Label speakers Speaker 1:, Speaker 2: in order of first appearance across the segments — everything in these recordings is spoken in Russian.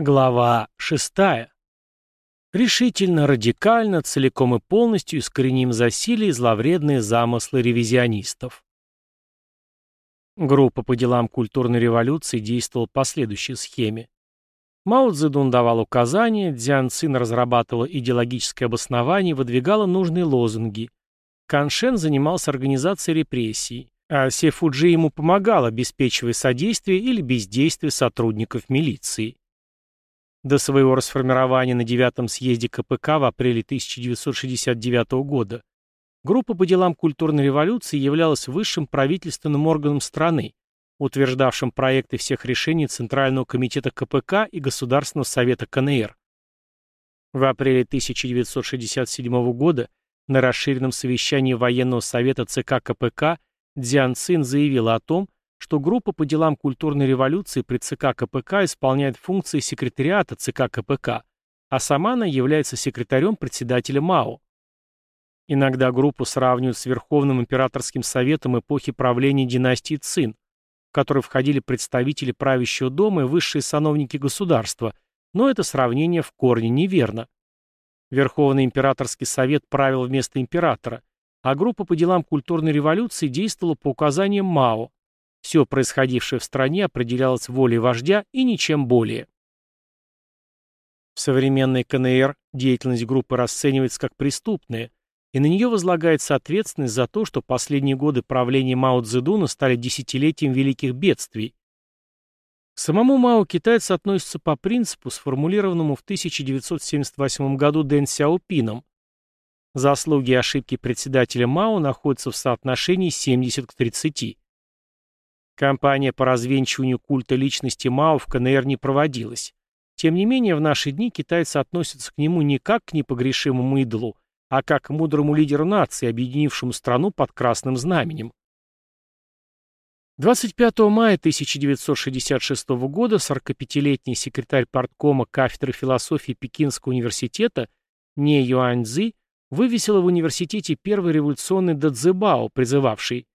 Speaker 1: Глава 6. Решительно, радикально, целиком и полностью искореним засилие и зловредные замыслы ревизионистов. Группа по делам культурной революции действовала по следующей схеме. Мао Цзэдун давал указания, Дзян Цин разрабатывала идеологическое обоснование и выдвигала нужные лозунги. Каншен занимался организацией репрессий, а Се Фуджи ему помогал, обеспечивая содействие или бездействие сотрудников милиции. До своего расформирования на девятом съезде КПК в апреле 1969 года группа по делам культурной революции являлась высшим правительственным органом страны, утверждавшим проекты всех решений Центрального комитета КПК и Государственного совета КНР. В апреле 1967 года на расширенном совещании военного совета ЦК КПК Дзян Цин заявила о том, что группа по делам культурной революции при ЦК КПК исполняет функции секретариата ЦК КПК, а сама она является секретарем председателя МАО. Иногда группу сравнивают с Верховным императорским советом эпохи правления династии Цин, в который входили представители правящего дома и высшие сановники государства, но это сравнение в корне неверно. Верховный императорский совет правил вместо императора, а группа по делам культурной революции действовала по указаниям МАО, все происходившее в стране определялось волей вождя и ничем более. В современной КНР деятельность группы расценивается как преступная, и на нее возлагается ответственность за то, что последние годы правления Мао Цзэдуна стали десятилетием великих бедствий. К самому Мао китайцы относятся по принципу, сформулированному в 1978 году Дэн Сяопином. Заслуги и ошибки председателя Мао находятся в соотношении 70 к 30. Кампания по развенчиванию культа личности Мао в КНР не проводилась. Тем не менее, в наши дни китайцы относятся к нему не как к непогрешимому идолу, а как к мудрому лидеру нации, объединившему страну под красным знаменем. 25 мая 1966 года 45-летний секретарь парткома кафедры философии Пекинского университета Не Юаньцзи вывесила в университете первый революционный дадзебао, призывавший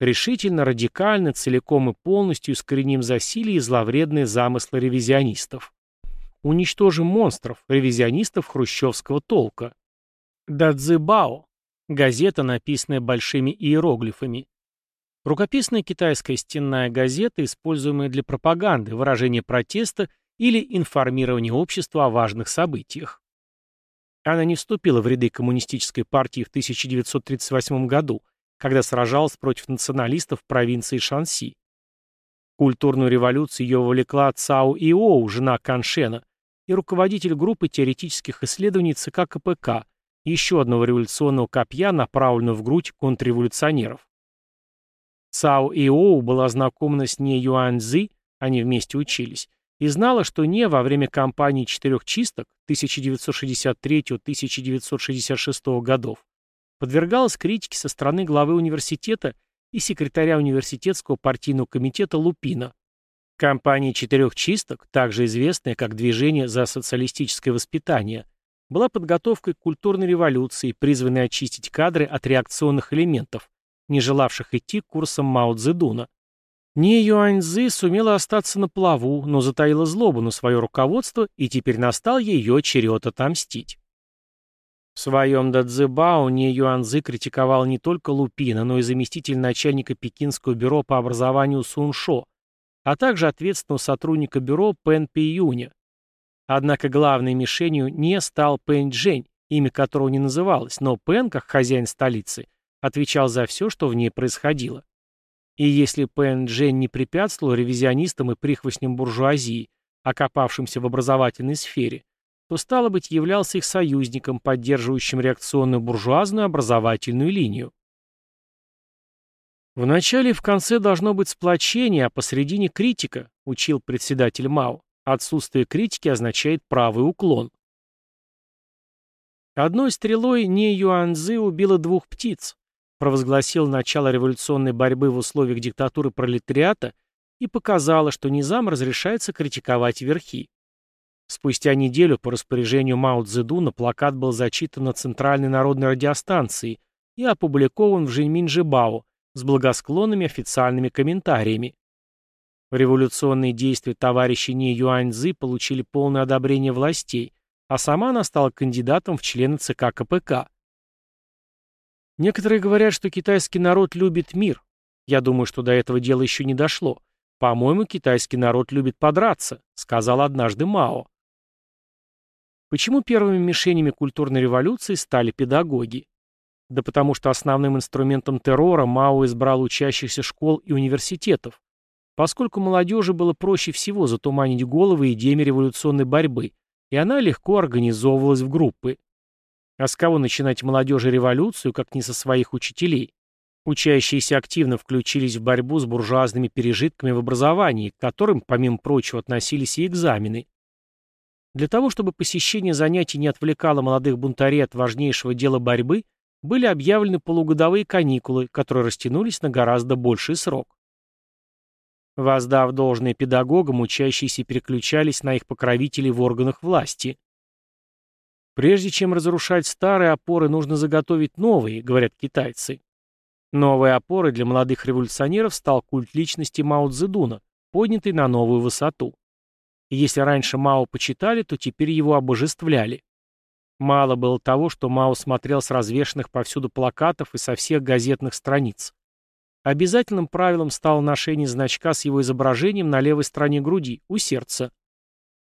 Speaker 1: решительно, радикально, целиком и полностью искореним засилие и зловредные замыслы ревизионистов. Уничтожим монстров, ревизионистов хрущевского толка. Дадзибао. Газета, написанная большими иероглифами. Рукописная китайская стенная газета, используемая для пропаганды, выражения протеста или информирования общества о важных событиях. Она не вступила в ряды коммунистической партии в 1938 году, когда сражалась против националистов провинции Шанси. Культурную революцию ее вовлекла Цао Иоу, жена Каншена, и руководитель группы теоретических исследований ЦК КПК, еще одного революционного копья, направленного в грудь контрреволюционеров. Цао Иоу была знакома с Не Юаньцзи, они вместе учились, и знала, что Не во время кампании четырех чисток 1963-1966 годов подвергалась критике со стороны главы университета и секретаря университетского партийного комитета Лупина. Кампания «Четырех чисток», также известная как «Движение за социалистическое воспитание», была подготовкой к культурной революции, призванной очистить кадры от реакционных элементов, не желавших идти курсом Мао Цзэдуна. Не Юаньзы сумела остаться на плаву, но затаила злобу на свое руководство, и теперь настал ее черед отомстить. В своем Дадзебао Не Юанзы критиковал не только Лупина, но и заместитель начальника Пекинского бюро по образованию Суншо, а также ответственного сотрудника бюро Пен Пиюня. Однако главной мишенью не стал Пен Джень, имя которого не называлось, но Пен, как хозяин столицы, отвечал за все, что в ней происходило. И если Пен Джень не препятствовал ревизионистам и прихвостням буржуазии, окопавшимся в образовательной сфере, то, стало быть, являлся их союзником, поддерживающим реакционную буржуазную образовательную линию. «В начале и в конце должно быть сплочение, а посередине критика», учил председатель МАО. Отсутствие критики означает правый уклон. Одной стрелой Не Юанзы убила двух птиц, провозгласил начало революционной борьбы в условиях диктатуры пролетариата и показала, что низам разрешается критиковать верхи. Спустя неделю по распоряжению Мао Цзэдуна плакат был зачитан на Центральной народной радиостанции и опубликован в Жиньминжибао с благосклонными официальными комментариями. Революционные действия товарища Ни Юаньцзы получили полное одобрение властей, а сама она стала кандидатом в члены ЦК КПК. Некоторые говорят, что китайский народ любит мир. Я думаю, что до этого дела еще не дошло. По-моему, китайский народ любит подраться, сказал однажды Мао. Почему первыми мишенями культурной революции стали педагоги? Да потому что основным инструментом террора Мао избрал учащихся школ и университетов, поскольку молодежи было проще всего затуманить головы идеями революционной борьбы, и она легко организовывалась в группы. А с кого начинать молодежи революцию, как не со своих учителей? Учащиеся активно включились в борьбу с буржуазными пережитками в образовании, к которым, помимо прочего, относились и экзамены. Для того, чтобы посещение занятий не отвлекало молодых бунтарей от важнейшего дела борьбы, были объявлены полугодовые каникулы, которые растянулись на гораздо больший срок. Воздав должное педагогам, учащиеся переключались на их покровителей в органах власти. Прежде чем разрушать старые опоры, нужно заготовить новые, говорят китайцы. Новой опорой для молодых революционеров стал культ личности Мао Цзэдуна, поднятый на новую высоту. И если раньше Мао почитали, то теперь его обожествляли. Мало было того, что Мао смотрел с развешанных повсюду плакатов и со всех газетных страниц. Обязательным правилом стало ношение значка с его изображением на левой стороне груди, у сердца.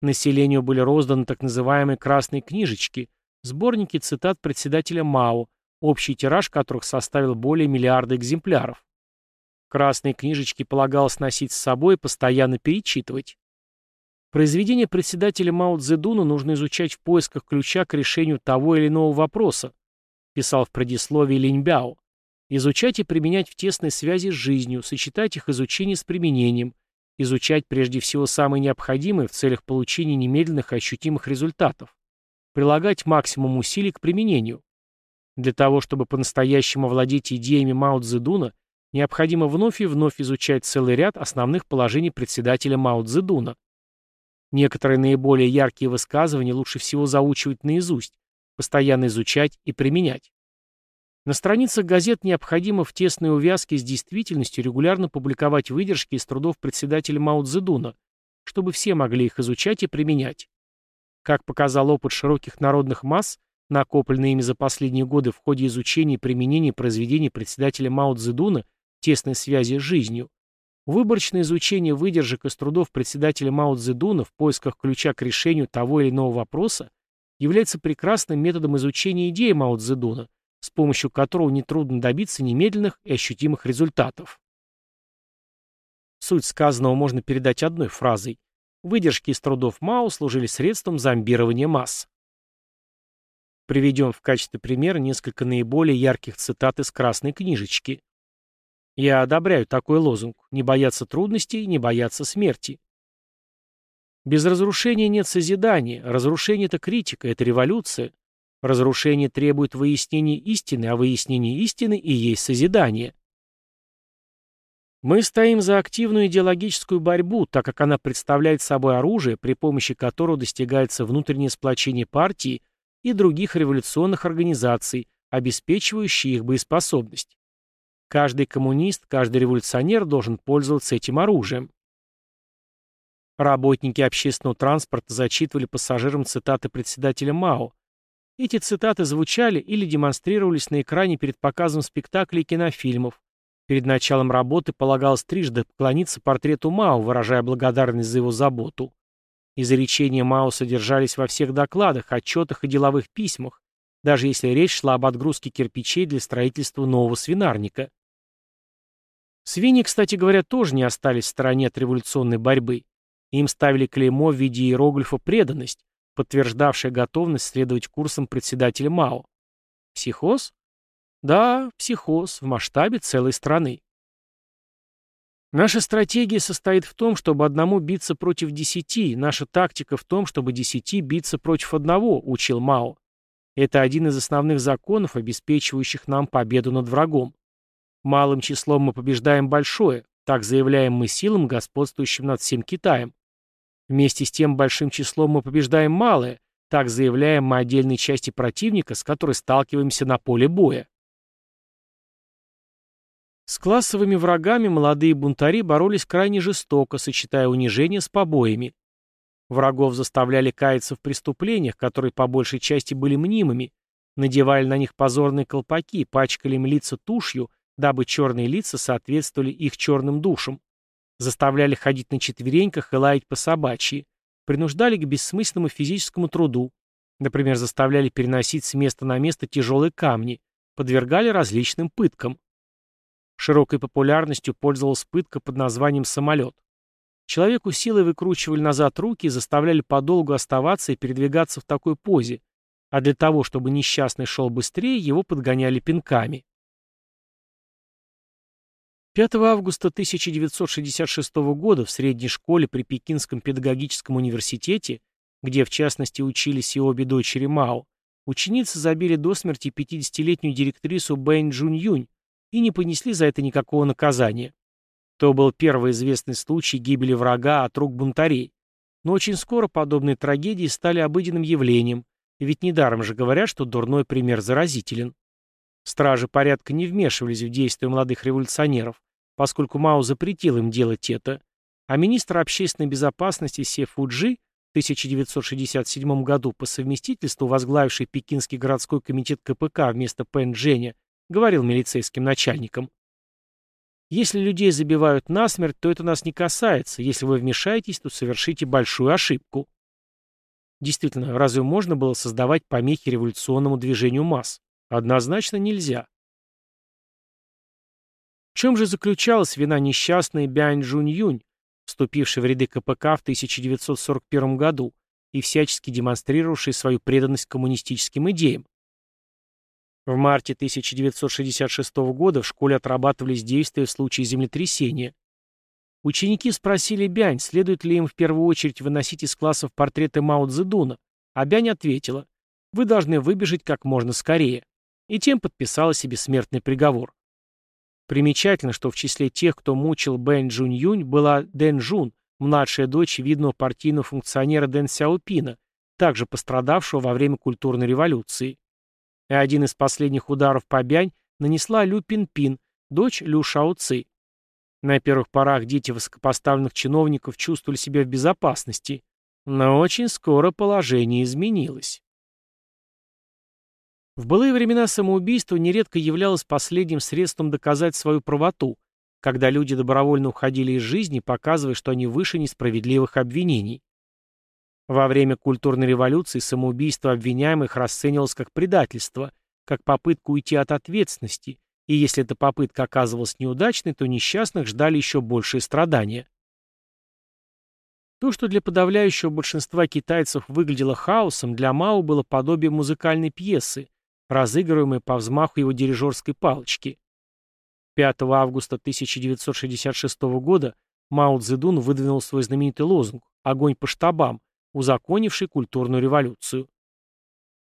Speaker 1: Населению были розданы так называемые «красные книжечки», сборники цитат председателя Мао, общий тираж которых составил более миллиарда экземпляров. Красные книжечки полагалось носить с собой и постоянно перечитывать. Произведение председателя Мао Цзэдуна нужно изучать в поисках ключа к решению того или иного вопроса, писал в предисловии Линьбяо. Изучать и применять в тесной связи с жизнью, сочетать их изучение с применением, изучать прежде всего самые необходимые в целях получения немедленных ощутимых результатов, прилагать максимум усилий к применению. Для того, чтобы по-настоящему овладеть идеями Мао Цзэдуна, необходимо вновь и вновь изучать целый ряд основных положений председателя Мао Цзэдуна. Некоторые наиболее яркие высказывания лучше всего заучивать наизусть, постоянно изучать и применять. На страницах газет необходимо в тесной увязке с действительностью регулярно публиковать выдержки из трудов председателя Мао Цзэдуна, чтобы все могли их изучать и применять. Как показал опыт широких народных масс, накопленные ими за последние годы в ходе изучения и применения произведений председателя Мао Цзэдуна тесной связи с жизнью, выборочное изучение выдержек из трудов председателя Мао Цзэдуна в поисках ключа к решению того или иного вопроса является прекрасным методом изучения идеи Мао Цзэдуна, с помощью которого нетрудно добиться немедленных и ощутимых результатов. Суть сказанного можно передать одной фразой. Выдержки из трудов Мао служили средством зомбирования масс. Приведем в качестве примера несколько наиболее ярких цитат из красной книжечки. Я одобряю такой лозунг «Не бояться трудностей, не бояться смерти». Без разрушения нет созидания, разрушение – это критика, это революция. Разрушение требует выяснения истины, а выяснение истины и есть созидание. Мы стоим за активную идеологическую борьбу, так как она представляет собой оружие, при помощи которого достигается внутреннее сплочение партии и других революционных организаций, обеспечивающие их боеспособность. Каждый коммунист, каждый революционер должен пользоваться этим оружием. Работники общественного транспорта зачитывали пассажирам цитаты председателя Мао, эти цитаты звучали или демонстрировались на экране перед показом спектаклей и кинофильмов. Перед началом работы полагалось трижды поклониться портрету Мао, выражая благодарность за его заботу. Изречения Мао содержались во всех докладах, отчетах и деловых письмах, даже если речь шла об отгрузке кирпичей для строительства нового свинарника. Свиньи, кстати говоря, тоже не остались в стороне от революционной борьбы. Им ставили клеймо в виде иероглифа «преданность», подтверждавшая готовность следовать курсам председателя МАО. Психоз? Да, психоз в масштабе целой страны. Наша стратегия состоит в том, чтобы одному биться против десяти, наша тактика в том, чтобы десяти биться против одного, учил Мао. Это один из основных законов, обеспечивающих нам победу над врагом. Малым числом мы побеждаем большое, так заявляем мы силам, господствующим над всем Китаем. Вместе с тем большим числом мы побеждаем малое, так заявляем мы отдельной части противника, с которой сталкиваемся на поле боя. С классовыми врагами молодые бунтари боролись крайне жестоко, сочетая унижение с побоями. Врагов заставляли каяться в преступлениях, которые по большей части были мнимыми, надевали на них позорные колпаки, пачкали им лица тушью, дабы черные лица соответствовали их черным душам, заставляли ходить на четвереньках и лаять по собачьи, принуждали к бессмысленному физическому труду, например, заставляли переносить с места на место тяжелые камни, подвергали различным пыткам. Широкой популярностью пользовалась пытка под названием «самолет». Человеку силой выкручивали назад руки и заставляли подолгу оставаться и передвигаться в такой позе, а для того, чтобы несчастный шел быстрее, его подгоняли пинками. 5 августа 1966 года в средней школе при Пекинском педагогическом университете, где в частности учились и обе дочери Мао, ученицы забили до смерти 50-летнюю директрису Бэн Джун Юнь, и не понесли за это никакого наказания. То был первый известный случай гибели врага от рук бунтарей. Но очень скоро подобные трагедии стали обыденным явлением, ведь недаром же говорят, что дурной пример заразителен. Стражи порядка не вмешивались в действия молодых революционеров, поскольку Мао запретил им делать это, а министр общественной безопасности Се Фуджи в 1967 году по совместительству возглавивший Пекинский городской комитет КПК вместо Пэн Дженя говорил милицейским начальникам. Если людей забивают насмерть, то это нас не касается. Если вы вмешаетесь, то совершите большую ошибку. Действительно, разве можно было создавать помехи революционному движению масс? Однозначно нельзя. Чем же заключалась вина несчастной Бянь Джунь Юнь, вступившей в ряды КПК в 1941 году и всячески демонстрировавшей свою преданность коммунистическим идеям? В марте 1966 года в школе отрабатывались действия в случае землетрясения. Ученики спросили Бянь, следует ли им в первую очередь выносить из классов портреты Мао Цзэдуна, а Бянь ответила, «Вы должны выбежать как можно скорее», и тем подписала себе смертный приговор. Примечательно, что в числе тех, кто мучил Бэн Джунь Юнь, была Дэн Жун, младшая дочь видного партийного функционера Дэн Сяопина, также пострадавшего во время культурной революции и один из последних ударов по Бянь нанесла Лю Пин-Пин, дочь Лю Шао Ци. На первых порах дети высокопоставленных чиновников чувствовали себя в безопасности, но очень скоро положение изменилось. В былые времена самоубийство нередко являлось последним средством доказать свою правоту, когда люди добровольно уходили из жизни, показывая, что они выше несправедливых обвинений. Во время культурной революции самоубийство обвиняемых расценивалось как предательство, как попытка уйти от ответственности, и если эта попытка оказывалась неудачной, то несчастных ждали еще большие страдания. То, что для подавляющего большинства китайцев выглядело хаосом, для Мао было подобие музыкальной пьесы, разыгрываемой по взмаху его дирижерской палочки. 5 августа 1966 года Мао Цзэдун выдвинул свой знаменитый лозунг «Огонь по штабам», узаконивший культурную революцию.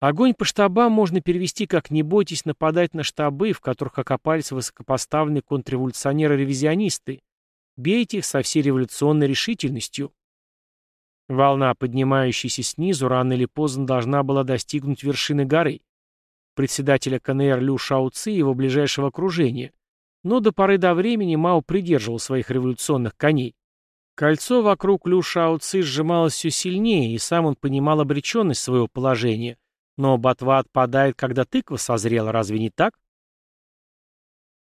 Speaker 1: Огонь по штабам можно перевести как «не бойтесь нападать на штабы, в которых окопались высокопоставленные контрреволюционеры-ревизионисты. Бейте их со всей революционной решительностью». Волна, поднимающаяся снизу, рано или поздно должна была достигнуть вершины горы. Председателя КНР Лю Шао Ци и его ближайшего окружения. Но до поры до времени Мао придерживал своих революционных коней. Кольцо вокруг Лю Шао Ци сжималось все сильнее, и сам он понимал обреченность своего положения. Но ботва отпадает, когда тыква созрела, разве не так?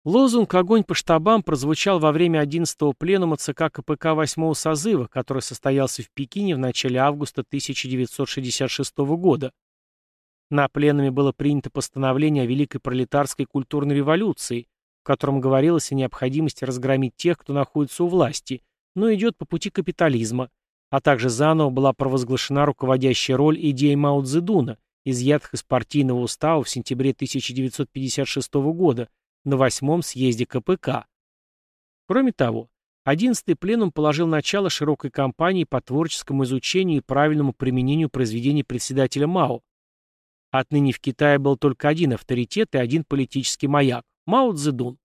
Speaker 1: Лозунг «Огонь по штабам» прозвучал во время 11-го пленума ЦК КПК 8-го созыва, который состоялся в Пекине в начале августа 1966 года. На пленуме было принято постановление о Великой пролетарской культурной революции, в котором говорилось о необходимости разгромить тех, кто находится у власти – но идет по пути капитализма, а также заново была провозглашена руководящая роль идей Мао Цзэдуна, изъятых из партийного устава в сентябре 1956 года на восьмом съезде КПК. Кроме того, 11-й пленум положил начало широкой кампании по творческому изучению и правильному применению произведений председателя Мао. Отныне в Китае был только один авторитет и один политический маяк – Мао Цзэдун.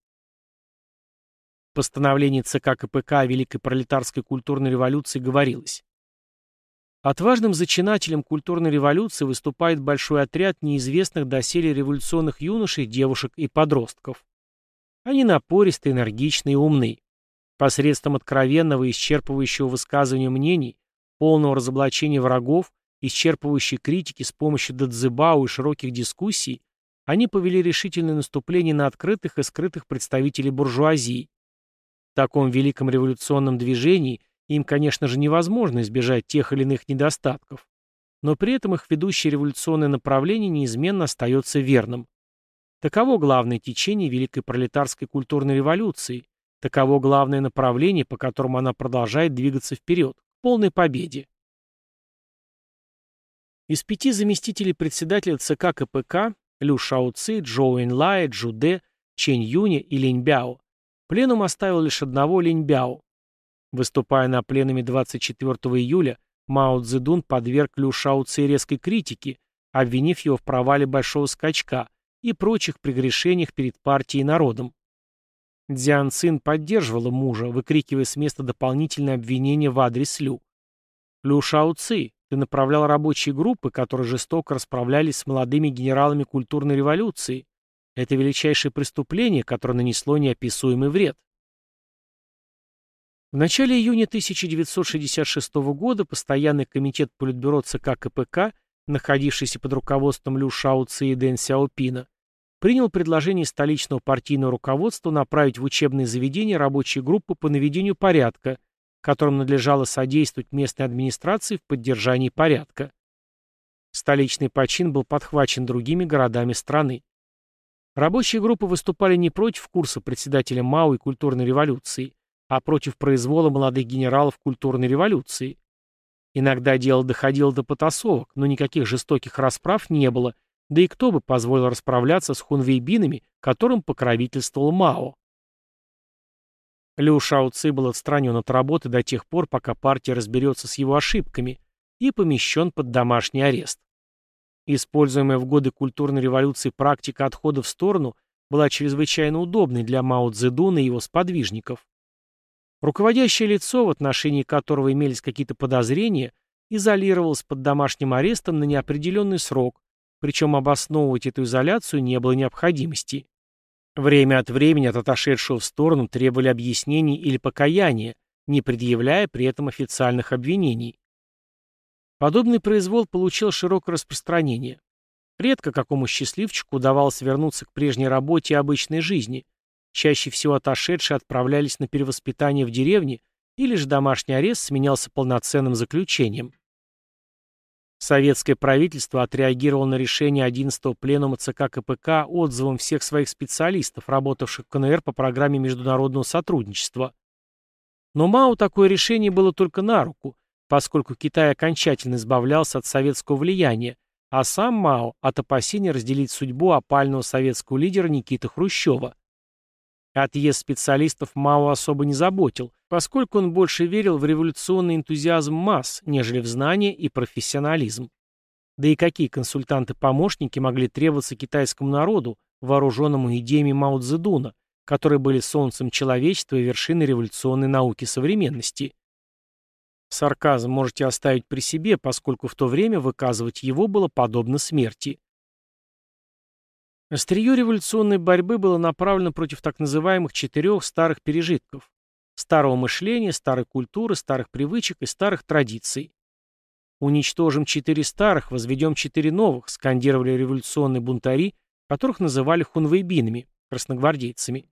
Speaker 1: В постановлении ЦК КПК о Великой пролетарской культурной революции говорилось Отважным зачинателем культурной революции выступает большой отряд неизвестных доселе революционных юношей, девушек и подростков. Они напористы, энергичны и умны. Посредством откровенного и исчерпывающего высказывания мнений, полного разоблачения врагов, исчерпывающей критики с помощью дадзебау и широких дискуссий, они повели решительное наступление на открытых и скрытых представителей буржуазии. В таком великом революционном движении им, конечно же, невозможно избежать тех или иных недостатков, но при этом их ведущее революционное направление неизменно остается верным. Таково главное течение Великой пролетарской культурной революции, таково главное направление, по которому она продолжает двигаться вперед, к полной победе. Из пяти заместителей председателя ЦК КПК Лю Шаоци, Джоу Энлая, Джуде, Чэнь Юня и Линь Бяо пленум оставил лишь одного Линь Бяо. Выступая на пленуме 24 июля, Мао Цзэдун подверг Лю Шаоци резкой критике, обвинив его в провале большого скачка и прочих прегрешениях перед партией и народом. Дзян Цин поддерживала мужа, выкрикивая с места дополнительные обвинения в адрес Лю. «Лю Шао Ци, ты направлял рабочие группы, которые жестоко расправлялись с молодыми генералами культурной революции. Это величайшее преступление, которое нанесло неописуемый вред». В начале июня 1966 года Постоянный комитет Политбюро ЦК КПК, находившийся под руководством Лю Шао Ци и Дэн Сяопина, принял предложение столичного партийного руководства направить в учебные заведения рабочие группы по наведению порядка, которым надлежало содействовать местной администрации в поддержании порядка. Столичный почин был подхвачен другими городами страны. Рабочие группы выступали не против курса председателя МАО и культурной революции, а против произвола молодых генералов культурной революции. Иногда дело доходило до потасовок, но никаких жестоких расправ не было, да и кто бы позволил расправляться с хунвейбинами, которым покровительствовал Мао? Лю Шао был отстранен от работы до тех пор, пока партия разберется с его ошибками, и помещен под домашний арест. Используемая в годы культурной революции практика отхода в сторону была чрезвычайно удобной для Мао Цзэдуна и его сподвижников. Руководящее лицо, в отношении которого имелись какие-то подозрения, изолировалось под домашним арестом на неопределенный срок, причем обосновывать эту изоляцию не было необходимости. Время от времени от отошедшего в сторону требовали объяснений или покаяния, не предъявляя при этом официальных обвинений. Подобный произвол получил широкое распространение. Редко какому счастливчику удавалось вернуться к прежней работе и обычной жизни. Чаще всего отошедшие отправлялись на перевоспитание в деревне или же домашний арест сменялся полноценным заключением. Советское правительство отреагировало на решение 11-го пленума ЦК КПК отзывом всех своих специалистов, работавших в КНР по программе международного сотрудничества. Но Мао такое решение было только на руку, поскольку Китай окончательно избавлялся от советского влияния, а сам Мао от опасения разделить судьбу опального советского лидера Никиты Хрущева. Отъезд специалистов Мао особо не заботил, поскольку он больше верил в революционный энтузиазм масс, нежели в знания и профессионализм. Да и какие консультанты-помощники могли требоваться китайскому народу, вооруженному идеями Мао Цзэдуна, которые были солнцем человечества и вершиной революционной науки современности? Сарказм можете оставить при себе, поскольку в то время выказывать его было подобно смерти. Острие революционной борьбы было направлено против так называемых четырех старых пережитков – старого мышления, старой культуры, старых привычек и старых традиций. «Уничтожим четыре старых, возведем четыре новых», скандировали революционные бунтари, которых называли хунвейбинами, красногвардейцами.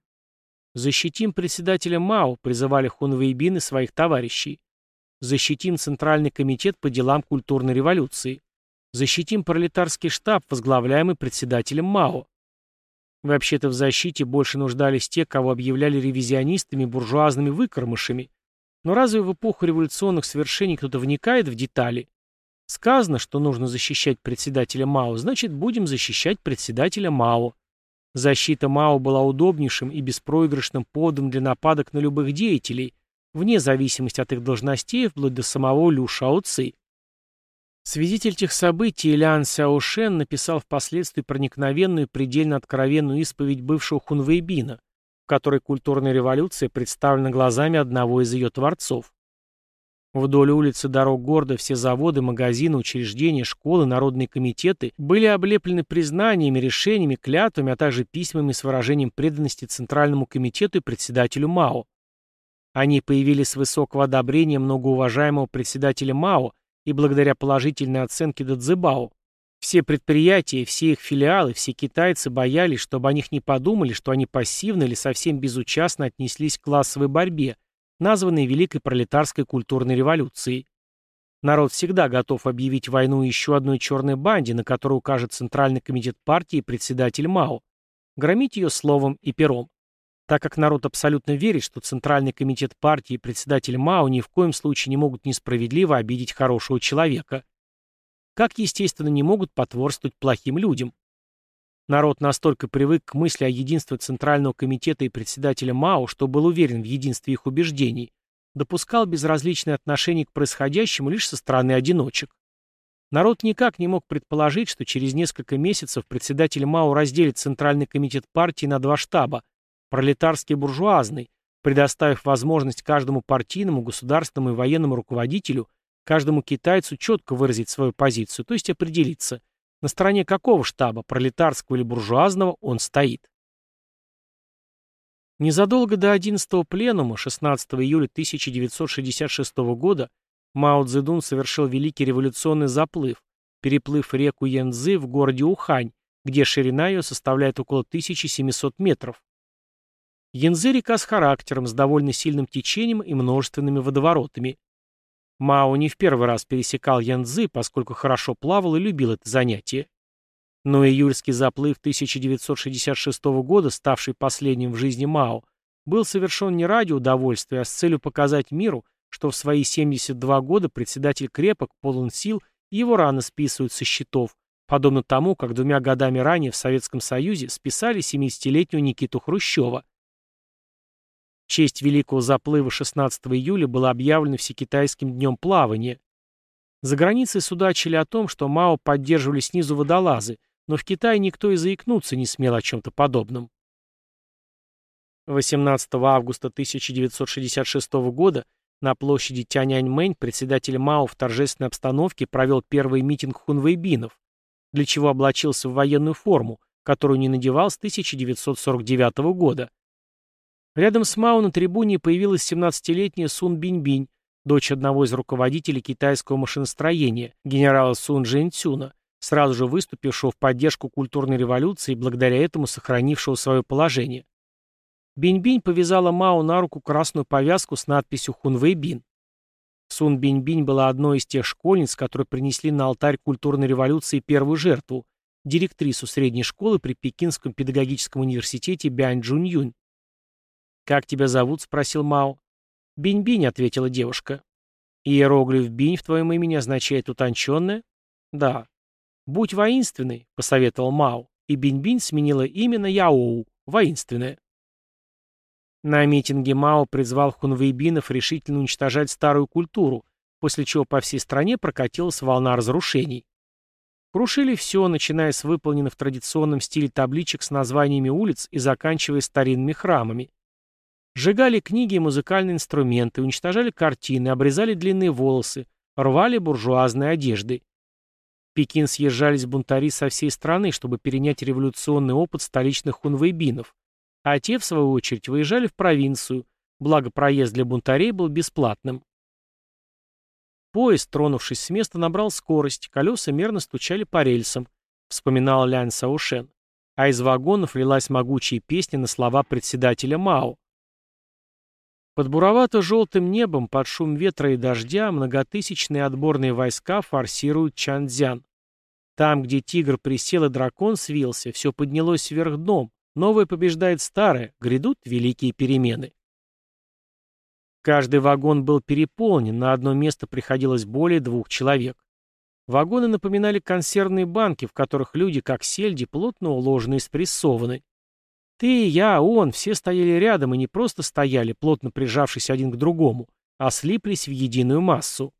Speaker 1: «Защитим председателя Мао», призывали хунвейбины своих товарищей. «Защитим Центральный комитет по делам культурной революции». Защитим пролетарский штаб, возглавляемый председателем МАО. Вообще-то в защите больше нуждались те, кого объявляли ревизионистами, буржуазными выкормышами. Но разве в эпоху революционных свершений кто-то вникает в детали? Сказано, что нужно защищать председателя МАО, значит, будем защищать председателя МАО. Защита МАО была удобнейшим и беспроигрышным поводом для нападок на любых деятелей, вне зависимости от их должностей, вплоть до самого Лю Шао Ци. Свидетель тех событий Лян Сяошен написал впоследствии проникновенную и предельно откровенную исповедь бывшего Хунвейбина, в которой культурная революция представлена глазами одного из ее творцов. Вдоль улицы дорог города все заводы, магазины, учреждения, школы, народные комитеты были облеплены признаниями, решениями, клятвами, а также письмами с выражением преданности Центральному комитету и председателю МАО. Они появились с высокого одобрения многоуважаемого председателя МАО и благодаря положительной оценке Дадзебао. Все предприятия, все их филиалы, все китайцы боялись, чтобы о них не подумали, что они пассивно или совсем безучастно отнеслись к классовой борьбе, названной Великой пролетарской культурной революцией. Народ всегда готов объявить войну еще одной черной банде, на которую укажет Центральный комитет партии и председатель МАО. Громить ее словом и пером. Так как народ абсолютно верит, что Центральный комитет партии и председатель МАО ни в коем случае не могут несправедливо обидеть хорошего человека. Как, естественно, не могут потворствовать плохим людям. Народ настолько привык к мысли о единстве Центрального комитета и председателя МАО, что был уверен в единстве их убеждений, допускал безразличное отношение к происходящему лишь со стороны одиночек. Народ никак не мог предположить, что через несколько месяцев председатель МАО разделит Центральный комитет партии на два штаба – пролетарский буржуазный, предоставив возможность каждому партийному, государственному и военному руководителю, каждому китайцу четко выразить свою позицию, то есть определиться, на стороне какого штаба, пролетарского или буржуазного, он стоит. Незадолго до 11-го пленума 16 июля 1966 года Мао Цзэдун совершил великий революционный заплыв, переплыв реку Янцзы в городе Ухань, где ширина ее составляет около 1700 метров. Янцзы река с характером, с довольно сильным течением и множественными водоворотами. Мао не в первый раз пересекал Янцзы, поскольку хорошо плавал и любил это занятие. Но июльский заплыв 1966 года, ставший последним в жизни Мао, был совершен не ради удовольствия, а с целью показать миру, что в свои 72 года председатель крепок, полон сил, и его рано списывают со счетов, подобно тому, как двумя годами ранее в Советском Союзе списали 70-летнюю Никиту Хрущева честь Великого заплыва 16 июля была объявлена Всекитайским днем плавания. За границей судачили о том, что Мао поддерживали снизу водолазы, но в Китае никто и заикнуться не смел о чем-то подобном. 18 августа 1966 года на площади Тяньаньмэнь председатель Мао в торжественной обстановке провел первый митинг хунвейбинов, для чего облачился в военную форму, которую не надевал с 1949 года. Рядом с Мао на трибуне появилась 17-летняя Сун Бинь-Бинь, дочь одного из руководителей китайского машиностроения, генерала Сун Джэньцюна, сразу же выступившего в поддержку культурной революции и благодаря этому сохранившего свое положение. Бинь-Бинь повязала Мао на руку красную повязку с надписью «Хунвэй-Бин». Сун Бинь-Бинь была одной из тех школьниц, которые принесли на алтарь культурной революции первую жертву, директрису средней школы при Пекинском педагогическом университете Бянь Джун Юнь. «Как тебя зовут?» — спросил Мао. «Бинь-бинь», — ответила девушка. «Иероглиф бинь в твоем имени означает утонченное?» «Да». «Будь воинственный», — посоветовал Мао, и Бинь-бинь сменила имя на Яоу, воинственное. На митинге Мао призвал хунвейбинов решительно уничтожать старую культуру, после чего по всей стране прокатилась волна разрушений. Крушили все, начиная с выполненных в традиционном стиле табличек с названиями улиц и заканчивая старинными храмами. Сжигали книги и музыкальные инструменты, уничтожали картины, обрезали длинные волосы, рвали буржуазные одежды. В Пекин съезжались бунтари со всей страны, чтобы перенять революционный опыт столичных хунвейбинов, а те, в свою очередь, выезжали в провинцию, благо проезд для бунтарей был бесплатным. Поезд, тронувшись с места, набрал скорость, колеса мерно стучали по рельсам, вспоминал Лян Саушен, а из вагонов лилась могучая песня на слова председателя Мао. Под буровато-желтым небом, под шум ветра и дождя, многотысячные отборные войска форсируют Чанцзян. Там, где тигр присел и дракон свился, все поднялось вверх дном, новое побеждает старое, грядут великие перемены. Каждый вагон был переполнен, на одно место приходилось более двух человек. Вагоны напоминали консервные банки, в которых люди, как сельди, плотно уложены и спрессованы. Ты, я, он, все стояли рядом и не просто стояли, плотно прижавшись один к другому, а слиплись в единую массу.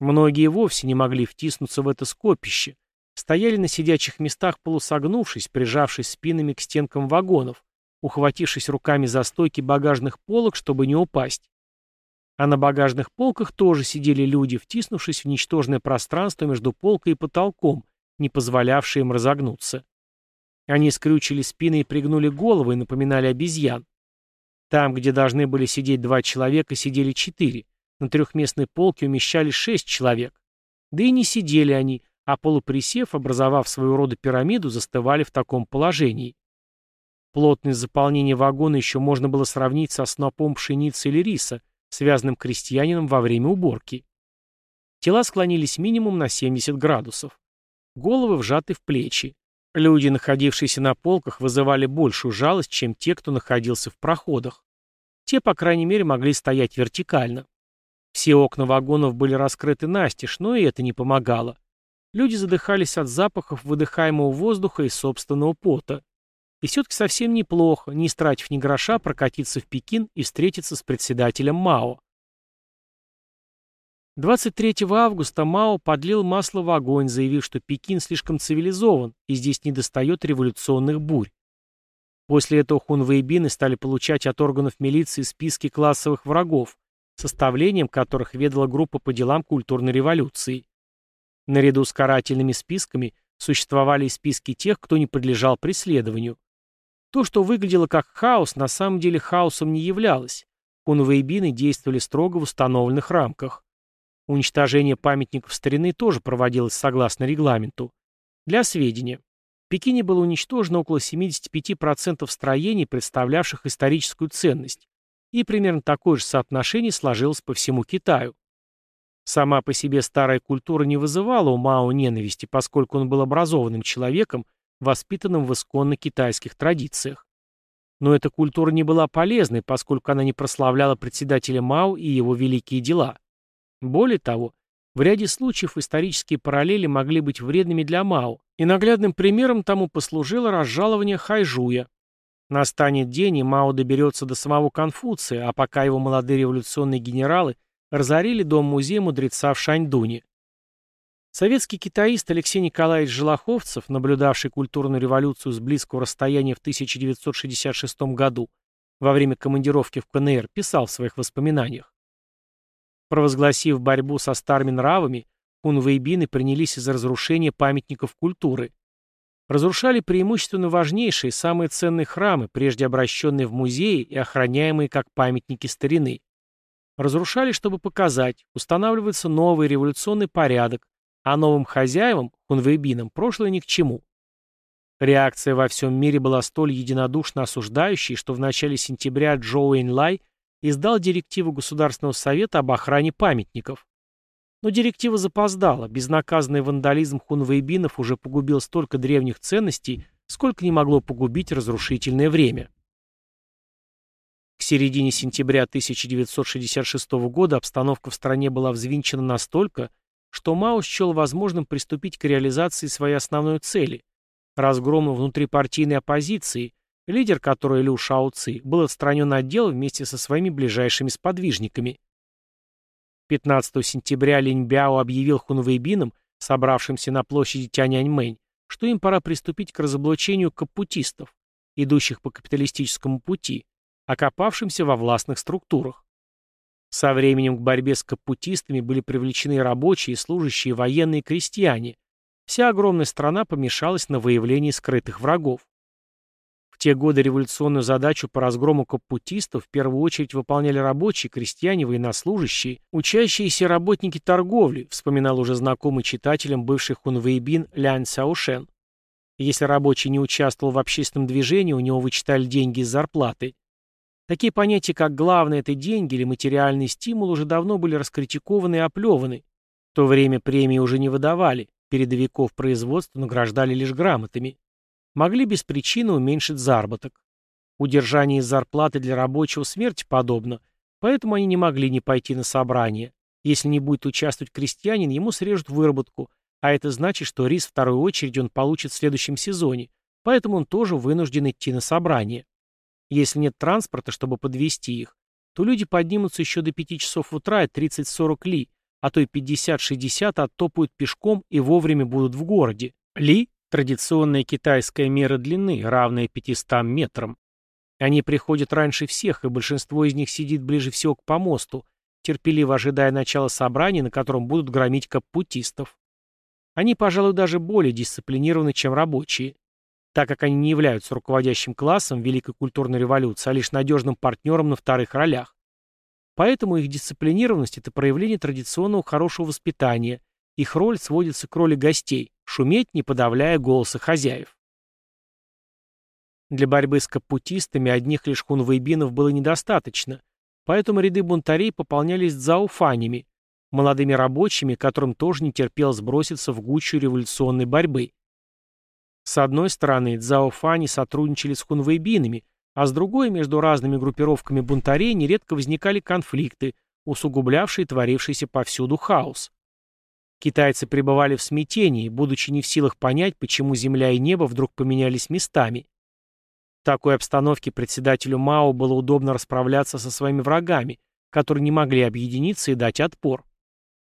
Speaker 1: Многие вовсе не могли втиснуться в это скопище, стояли на сидячих местах полусогнувшись, прижавшись спинами к стенкам вагонов, ухватившись руками за стойки багажных полок, чтобы не упасть. А на багажных полках тоже сидели люди, втиснувшись в ничтожное пространство между полкой и потолком, не позволявшее им разогнуться. Они скрючили спины и пригнули головы и напоминали обезьян. Там, где должны были сидеть два человека, сидели четыре. На трехместной полке умещались шесть человек. Да и не сидели они, а полуприсев, образовав своего рода пирамиду, застывали в таком положении. Плотность заполнения вагона еще можно было сравнить со снопом пшеницы или риса, связанным крестьянином во время уборки. Тела склонились минимум на 70 градусов. Головы вжаты в плечи. Люди, находившиеся на полках, вызывали большую жалость, чем те, кто находился в проходах. Те, по крайней мере, могли стоять вертикально. Все окна вагонов были раскрыты настежь, но и это не помогало. Люди задыхались от запахов выдыхаемого воздуха и собственного пота. И все-таки совсем неплохо, не истратив ни гроша, прокатиться в Пекин и встретиться с председателем Мао. 23 августа Мао подлил масло в огонь, заявив, что Пекин слишком цивилизован и здесь недостает революционных бурь. После этого хунвейбины стали получать от органов милиции списки классовых врагов, составлением которых ведала группа по делам культурной революции. Наряду с карательными списками существовали и списки тех, кто не подлежал преследованию. То, что выглядело как хаос, на самом деле хаосом не являлось. Хунвейбины действовали строго в установленных рамках. Уничтожение памятников старины тоже проводилось согласно регламенту. Для сведения, в Пекине было уничтожено около 75% строений, представлявших историческую ценность, и примерно такое же соотношение сложилось по всему Китаю. Сама по себе старая культура не вызывала у Мао ненависти, поскольку он был образованным человеком, воспитанным в исконно китайских традициях. Но эта культура не была полезной, поскольку она не прославляла председателя Мао и его великие дела. Более того, в ряде случаев исторические параллели могли быть вредными для Мао, и наглядным примером тому послужило разжалование Хайжуя. Настанет день, и Мао доберется до самого Конфуция, а пока его молодые революционные генералы разорили дом-музей мудреца в Шаньдуне. Советский китаист Алексей Николаевич Желоховцев, наблюдавший культурную революцию с близкого расстояния в 1966 году, во время командировки в КНР, писал в своих воспоминаниях. Провозгласив борьбу со старыми нравами, хунвейбины принялись за разрушение памятников культуры. Разрушали преимущественно важнейшие, самые ценные храмы, прежде обращенные в музеи и охраняемые как памятники старины. Разрушали, чтобы показать, устанавливается новый революционный порядок, а новым хозяевам, хунвейбинам, прошлое ни к чему. Реакция во всем мире была столь единодушно осуждающей, что в начале сентября Джоу Лай издал директиву Государственного совета об охране памятников. Но директива запоздала, безнаказанный вандализм хунвейбинов уже погубил столько древних ценностей, сколько не могло погубить разрушительное время. К середине сентября 1966 года обстановка в стране была взвинчена настолько, что Мао счел возможным приступить к реализации своей основной цели – разгрому внутрипартийной оппозиции лидер которой Лю Шао Ци, был отстранен от дела вместе со своими ближайшими сподвижниками. 15 сентября Линь Бяо объявил хунвейбинам, собравшимся на площади Тяньаньмэнь, что им пора приступить к разоблачению капутистов, идущих по капиталистическому пути, окопавшимся во властных структурах. Со временем к борьбе с капутистами были привлечены рабочие, служащие, военные крестьяне. Вся огромная страна помешалась на выявлении скрытых врагов те годы революционную задачу по разгрому капутистов в первую очередь выполняли рабочие, крестьяне, военнослужащие, учащиеся работники торговли, вспоминал уже знакомый читателям бывший хунвейбин Лян Сяошен. Если рабочий не участвовал в общественном движении, у него вычитали деньги из зарплаты. Такие понятия, как главное это деньги или материальный стимул, уже давно были раскритикованы и оплеваны. В то время премии уже не выдавали, передовиков производства награждали лишь грамотами могли без причины уменьшить заработок. Удержание зарплаты для рабочего смерти подобно, поэтому они не могли не пойти на собрание. Если не будет участвовать крестьянин, ему срежут выработку, а это значит, что рис второй очереди он получит в следующем сезоне, поэтому он тоже вынужден идти на собрание. Если нет транспорта, чтобы подвести их, то люди поднимутся еще до 5 часов утра и 30-40 ли, а то и 50-60 оттопают пешком и вовремя будут в городе. Ли Традиционная китайская мера длины, равная 500 метрам. Они приходят раньше всех, и большинство из них сидит ближе всего к помосту, терпеливо ожидая начала собрания, на котором будут громить капутистов. Они, пожалуй, даже более дисциплинированы, чем рабочие, так как они не являются руководящим классом Великой культурной революции, а лишь надежным партнером на вторых ролях. Поэтому их дисциплинированность – это проявление традиционного хорошего воспитания, их роль сводится к роли гостей – шуметь, не подавляя голоса хозяев. Для борьбы с капутистами одних лишь хунвейбинов было недостаточно, поэтому ряды бунтарей пополнялись дзауфанями, молодыми рабочими, которым тоже не терпел сброситься в гущу революционной борьбы. С одной стороны, дзауфани сотрудничали с хунвейбинами, а с другой, между разными группировками бунтарей нередко возникали конфликты, усугублявшие творившийся повсюду хаос. Китайцы пребывали в смятении, будучи не в силах понять, почему земля и небо вдруг поменялись местами. В такой обстановке председателю Мао было удобно расправляться со своими врагами, которые не могли объединиться и дать отпор.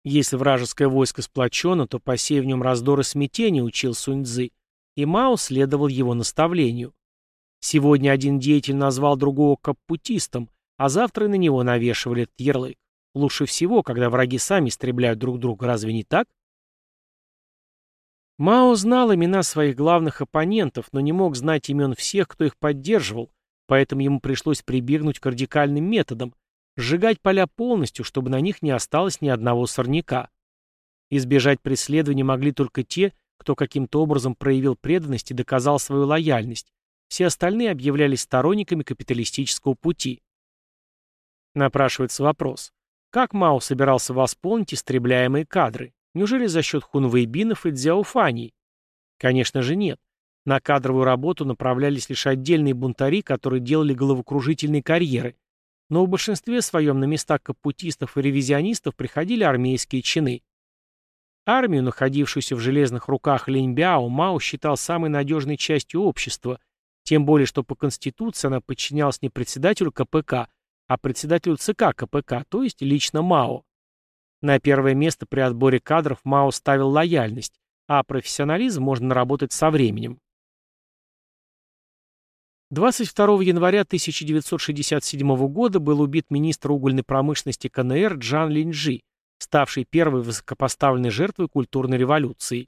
Speaker 1: Если вражеское войско сплочено, то посей в нем раздор и смятение, учил Сунь Цзы, и Мао следовал его наставлению. Сегодня один деятель назвал другого капутистом, а завтра на него навешивали этот ярлык. Лучше всего, когда враги сами истребляют друг друга, разве не так? Мао знал имена своих главных оппонентов, но не мог знать имен всех, кто их поддерживал, поэтому ему пришлось прибегнуть к радикальным методам, сжигать поля полностью, чтобы на них не осталось ни одного сорняка. Избежать преследования могли только те, кто каким-то образом проявил преданность и доказал свою лояльность. Все остальные объявлялись сторонниками капиталистического пути. Напрашивается вопрос. Как Мао собирался восполнить истребляемые кадры? Неужели за счет хунвейбинов и дзяуфаний? Конечно же нет. На кадровую работу направлялись лишь отдельные бунтари, которые делали головокружительные карьеры. Но в большинстве своем на места капутистов и ревизионистов приходили армейские чины. Армию, находившуюся в железных руках Линьбяо, Мао считал самой надежной частью общества, тем более что по Конституции она подчинялась не председателю КПК, а председателю ЦК КПК, то есть лично Мао. На первое место при отборе кадров Мао ставил лояльность, а профессионализм можно наработать со временем. 22 января 1967 года был убит министр угольной промышленности КНР Джан Линджи, ставший первой высокопоставленной жертвой культурной революции.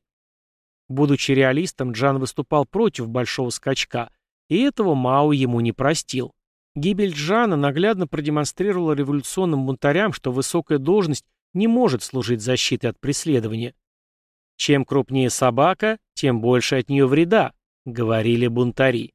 Speaker 1: Будучи реалистом, Джан выступал против большого скачка, и этого Мао ему не простил. Гибель Джана наглядно продемонстрировала революционным бунтарям, что высокая должность не может служить защитой от преследования. Чем крупнее собака, тем больше от нее вреда, говорили бунтари.